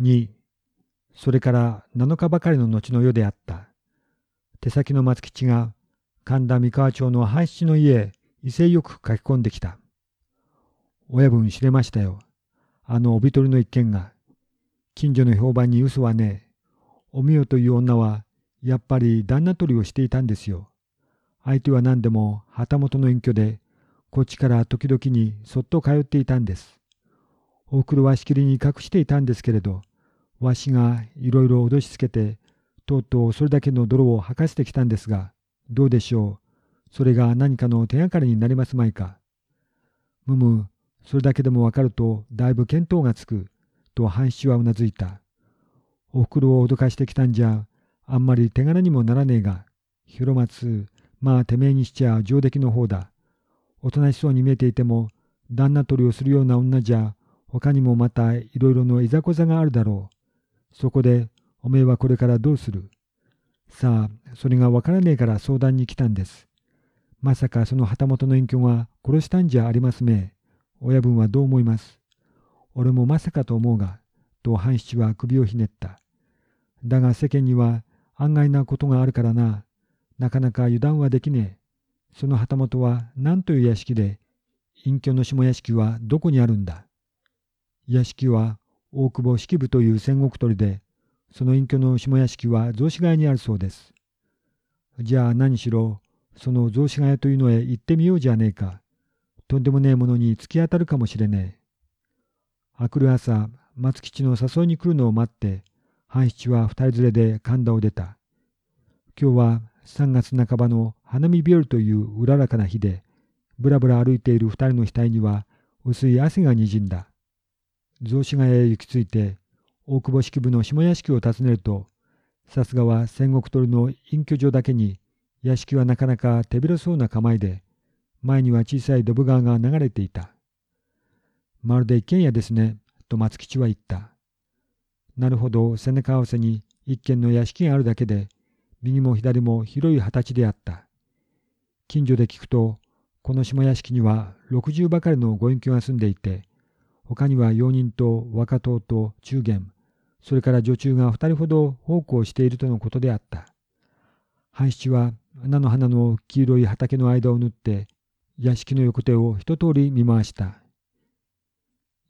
2それから7日ばかりの後の世であった。手先の松吉が神田三河町の半七の家へ威勢よく書き込んできた。親分知れましたよ。あの帯取りの一件が。近所の評判に嘘はねえ。おみよという女はやっぱり旦那取りをしていたんですよ。相手は何でも旗本の隠居で、こっちから時々にそっと通っていたんです。おふくろはしきりに隠していたんですけれど、わしがいろいろ脅しつけて、とうとうそれだけの泥を吐かせてきたんですが、どうでしょう？それが何かの手がかりになりますまいか？むむ、それだけでもわかるとだいぶ見当がつく、と半七はうなずいた。おふくろを脅かしてきたんじゃ、あんまり手柄にもならねえが、広松、まあてめえにしちゃ上出来の方だ。おとなしそうに見えていても、旦那取りをするような女じゃ、他にもまたいろいろのいざこざがあるだろう。そこで、おめえはこれからどうする？さあ、それがわからねえから相談に来たんです。まさかその旗本の隠居が殺したんじゃありますめ親分はどう思います？俺もまさかと思うが、と半七は首をひねった。だが世間には案外なことがあるからな。なかなか油断はできねえ。その旗本は何という屋敷で、隠居の下屋敷はどこにあるんだ？屋敷は大久保式部という戦国鳥で、その隠居の下屋敷は雑司ヶ谷にあるそうです。じゃあ何しろ、その雑司ヶ谷というのへ行ってみようじゃねえか。とんでもねえものに突き当たるかもしれねえ。あくる朝、松吉の誘いに来るのを待って、半七は二人連れで神田を出た。今日は3月半ばの花見日和といううららかな日で、ぶらぶら歩いている二人の額には薄い汗がにじんだ。雑司ヶ谷へ行き着いて、大久保式部の下屋敷を訪ねると、さすがは戦国鳥の隠居所だけに、屋敷はなかなか手広そうな構えで、前には小さいドブ川が流れていた。まるで一軒家ですね、と松吉は言った。なるほど、背中合わせに一軒の屋敷があるだけで、右も左も広い畑であった。近所で聞くと、この下屋敷には60ばかりのご隠居が住んでいて、他には用人と若党と中元、それから女中が二人ほど奉公しているとのことであった。半七は菜の花の黄色い畑の間を縫って、屋敷の横手を一通り見回した。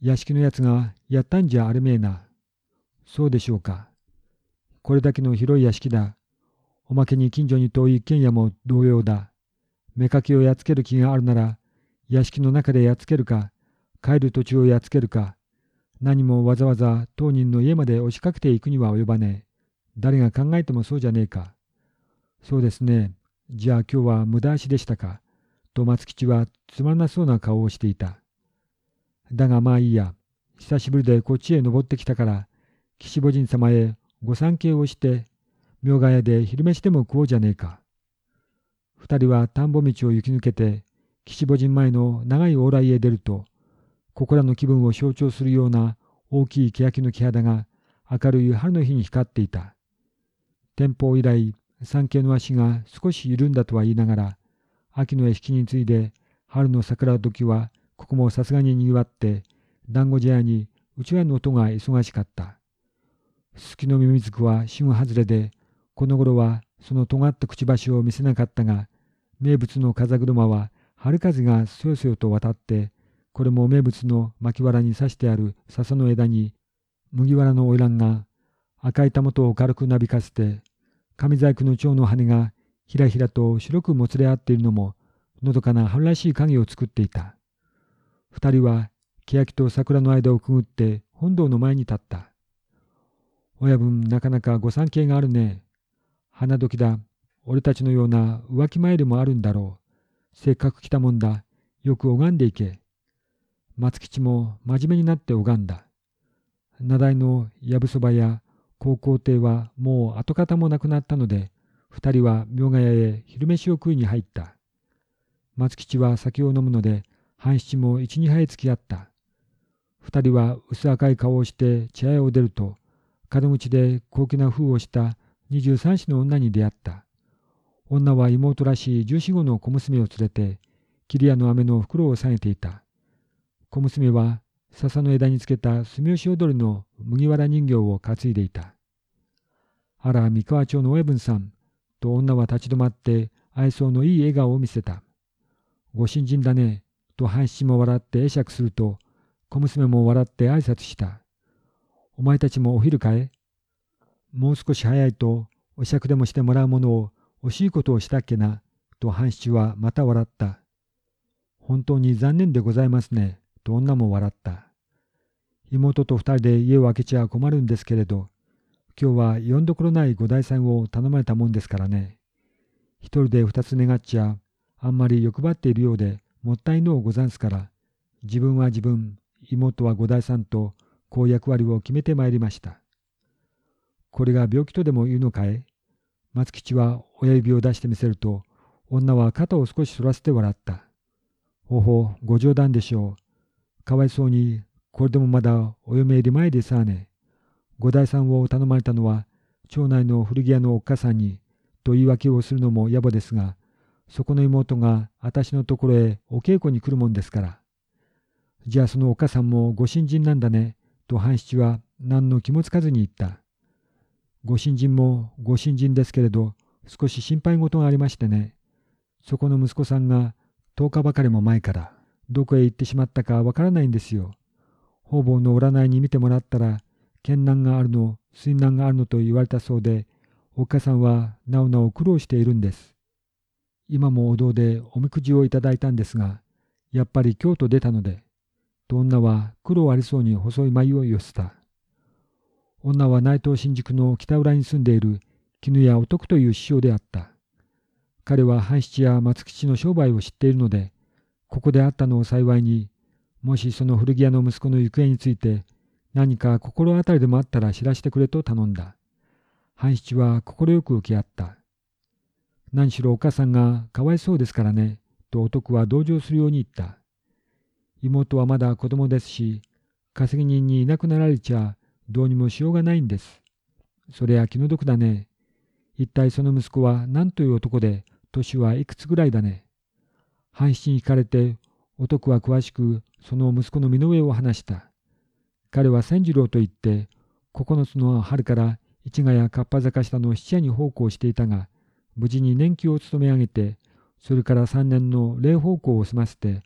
屋敷のやつがやったんじゃあるめえな。そうでしょうか。これだけの広い屋敷だ。おまけに近所に遠い一軒家も同様だ。目かけをやっつける気があるなら、屋敷の中でやっつけるか、帰る途中をやっつけるか、何もわざわざ当人の家まで押しかけていくには及ばねえ。誰が考えてもそうじゃねえか。そうですね。じゃあ今日は無駄足でしたか。と松吉はつまらなそうな顔をしていた。だがまあいいや。久しぶりでこっちへ登ってきたから、岸母神様へご参詣をして、明ヶ谷で昼飯でも食おうじゃねえか。二人は田んぼ道を行き抜けて、岸母神前の長い往来へ出ると、ここらの気分を象徴するような大きい欅の木肌が明るい春の日に光っていた。天保以来、山系の足が少し緩んだとは言いながら、秋の屋敷に次いで春の桜時はここもさすがに賑わって、団子茶屋にうちわの音が忙しかった。すすきのミミズクは旬外れで、この頃はその尖ったくちばしを見せなかったが、名物の風車は春風がそよそよと渡って、これも名物の巻き藁に刺してある笹の枝に、麦わらの花魁が赤いたもとを軽くなびかせて、紙細工の蝶の羽がひらひらと白くもつれ合っているのも、のどかな春らしい影を作っていた。二人は欅と桜の間をくぐって本堂の前に立った。親分なかなかご参詣があるね。花時だ。俺たちのような浮気参りもあるんだろう。せっかく来たもんだ。よく拝んでいけ。松吉も真面目になって拝んだ。名代のやぶそばや高校亭はもう跡形もなくなったので、二人は明ヶ谷へ昼飯を食いに入った。松吉は酒を飲むので、半七も一二杯付き合った。二人は薄赤い顔をして茶屋を出ると、門口で高貴な風をした二十三子の女に出会った。女は妹らしい十四五の小娘を連れて、桐屋の飴の袋を下げていた。小娘は笹の枝につけた住吉踊りの麦わら人形を担いでいた。あら、三河町の親分さん、と女は立ち止まって愛想のいい笑顔を見せた。ご新人だね、と半七も笑って会釈すると、小娘も笑って挨拶した。お前たちもお昼かえもう少し早いとお酌でもしてもらうものを惜しいことをしたっけな、と半七はまた笑った。本当に残念でございますね、と女も笑った。妹と二人で家を空けちゃ困るんですけれど、今日は読んどころない五代さんを頼まれたもんですからね。一人で二つ願っちゃ、あんまり欲張っているようでもったいのうござんすから、自分は自分、妹は五代さんと、こう役割を決めてまいりました。これが病気とでも言うのかい？松吉は親指を出してみせると、女は肩を少し反らせて笑った。ほほう、ご冗談でしょう。かわいそうに、これでもまだお嫁入り前でさあね。五代さんを頼まれたのは、町内の古着屋のおっかさんに、と言い訳をするのも野暮ですが、そこの妹が私のところへお稽古に来るもんですから。じゃあそのおっ母さんもご新人なんだね、と半七は何の気もつかずに言った。ご新人もご新人ですけれど、少し心配事がありましてね。そこの息子さんが10日ばかりも前からどこへ行ってしまったかわからないんですよ。方々の占いに見てもらったら、剣難があるの、水難があるのと言われたそうで、おっかさんはなおなお苦労しているんです。今もお堂でおみくじをいただいたんですが、やっぱり京都出たので、と女は苦労ありそうに細い眉を寄せた。女は内藤新宿の北浦に住んでいる絹屋お徳という師匠であった。彼は半七や松吉の商売を知っているので、ここで会ったのを幸いに、もしその古着屋の息子の行方について何か心当たりでもあったら知らせてくれと頼んだ。半七は快く受け合った。何しろお母さんがかわいそうですからね、と男は同情するように言った。妹はまだ子供ですし、稼ぎ人にいなくなられちゃどうにもしようがないんです。それは気の毒だね。一体その息子は何という男で、年はいくつぐらいだね。半七に聞かれて、男は詳しくその息子の身の上を話した。彼は千次郎と言って、九つの春から市ヶ谷かっぱ坂下の質屋に奉公していたが、無事に年季を務め上げて、それから3年の礼奉公を済ませて、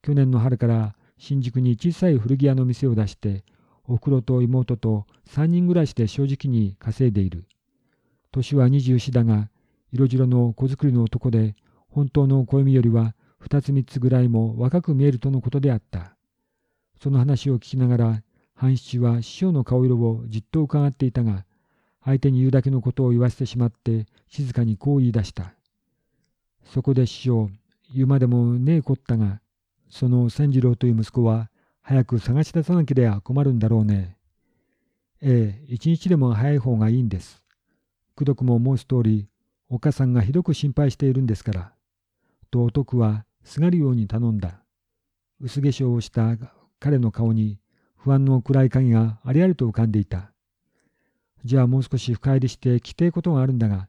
去年の春から新宿に小さい古着屋の店を出して、おふくろと妹と3人暮らしで正直に稼いでいる。年は24だが、色白の子作りの男で、本当の暦よりは2つ3つぐらいも若く見えるとのことであった。その話を聞きながら、半七は師匠の顔色をじっと伺っていたが、相手に言うだけのことを言わせてしまって静かにこう言い出した。そこで師匠、言うまでもねえこったが、その千次郎という息子は早く探し出さなければ困るんだろうね。ええ、一日でも早い方がいいんです。くどくも申す通り、お母さんがひどく心配しているんですから。とお徳はすがるように頼んだ。薄化粧をした彼の顔に不安の暗い影がありありと浮かんでいた。じゃあもう少し深入りして聞きたいことがあるんだが、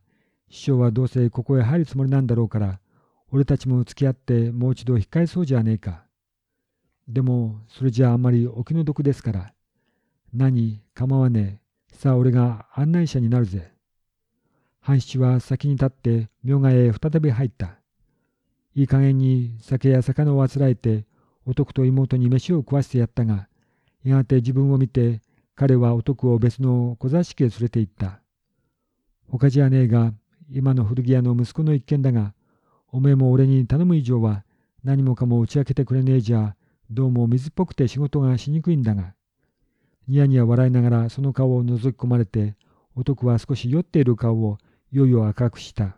師匠はどうせここへ入るつもりなんだろうから、俺たちも付き合ってもう一度引っ返そうじゃねえか。でも、それじゃああんまりお気の毒ですから。何、構わねえ。さあ俺が案内者になるぜ。半七は先に立って明賀へ再び入った。いい加減に酒や魚をあつらえて、男と妹に飯を食わせてやったが、やがて自分を見て彼は男を別の小座敷へ連れて行った。他じゃねえが、今の古着屋の息子の一件だが、おめえも俺に頼む以上は何もかも打ち明けてくれねえじゃ、どうも水っぽくて仕事がしにくいんだが。ニヤニヤ笑いながらその顔を覗き込まれて、男は少し酔っている顔をいよいよ赤くした。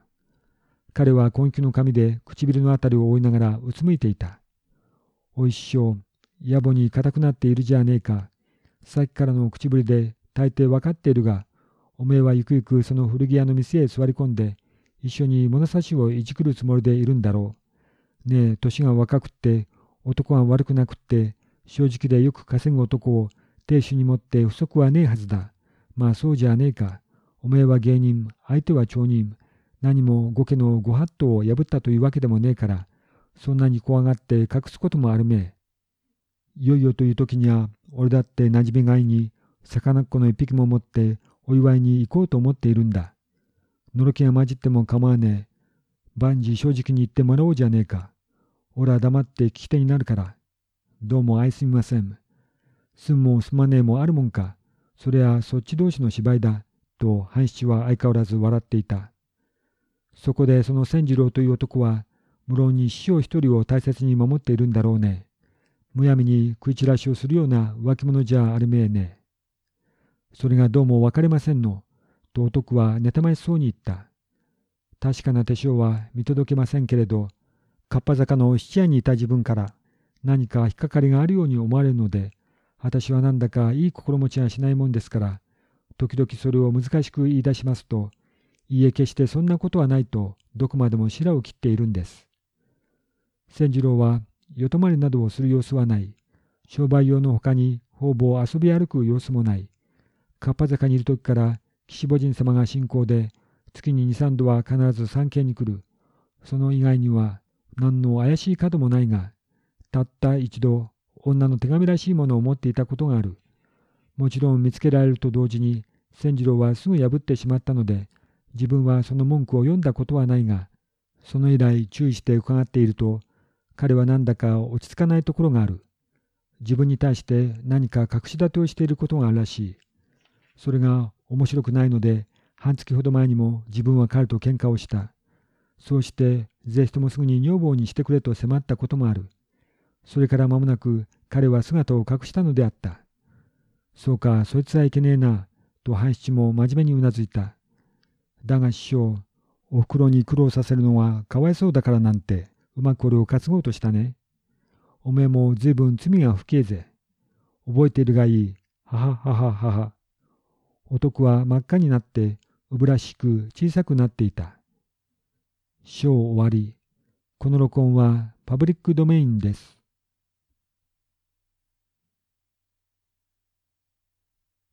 彼は根気の髪で唇のあたりを覆いながらうつむいていた。おいしょう、野暮に硬くなっているじゃねえか。さっきからの口ぶりで大抵わかっているが、おめえはゆくゆくその古着屋の店へ座り込んで、一緒に物差しをいじくるつもりでいるんだろう。ねえ、年が若くって、男が悪くなくって、正直でよく稼ぐ男を亭主に持って不足はねえはずだ。まあそうじゃねえか。おめえは芸人、相手は町人。何も御家のご法度を破ったというわけでもねえから、そんなに怖がって隠すこともあるめえ。いよいよという時には、俺だって馴染みがいに、魚っ子の一匹も持ってお祝いに行こうと思っているんだ。のろけが混じっても構わねえ。万事正直に言ってもらおうじゃねえか。俺は黙って聞き手になるから。どうも愛すみません。すんもすまねえもあるもんか。そりゃそっち同士の芝居だ。と半七は相変わらず笑っていた。そこでその千次郎という男は、無論に師匠一人を大切に守っているんだろうね。むやみに食い散らしをするような浮気者じゃあるめえね。それがどうも分かりませんの。と男は妬ましそうに言った。確かな手帳は見届けませんけれど、かっぱ坂の質屋にいた自分から何か引っかかりがあるように思われるので、私はなんだかいい心持ちがしないもんですから、時々それを難しく言い出しますと、いいえ決してそんなことはないと、どこまでも白を切っているんです。千次郎は、夜泊まりなどをする様子はない。商売用のほかに、ほぼ遊び歩く様子もない。かっぱ坂にいる時から、岸母神様が信仰で、月に二三度は必ず参詣に来る。その以外には、何の怪しい角もないが、たった一度、女の手紙らしいものを持っていたことがある。もちろん見つけられると同時に、千次郎はすぐ破ってしまったので、自分はその文句を読んだことはないが、その以来注意して伺っていると、彼はなんだか落ち着かないところがある。自分に対して何か隠し立てをしていることがあるらしい。それが面白くないので、半月ほど前にも自分は彼と喧嘩をした。そうして、ぜひともすぐに女房にしてくれと迫ったこともある。それから間もなく彼は姿を隠したのであった。そうか、そいつはいけねえな、と半七も真面目にうなずいた。だが師匠、おふくろに苦労させるのはかわいそうだからなんて、うまくこれを担ごうとしたね。おめえもずいぶん罪が不敬ぜ。覚えているがいい。はははははは。男は真っ赤になって、うぶらしく小さくなっていた。章終わり。この録音はパブリックドメインです。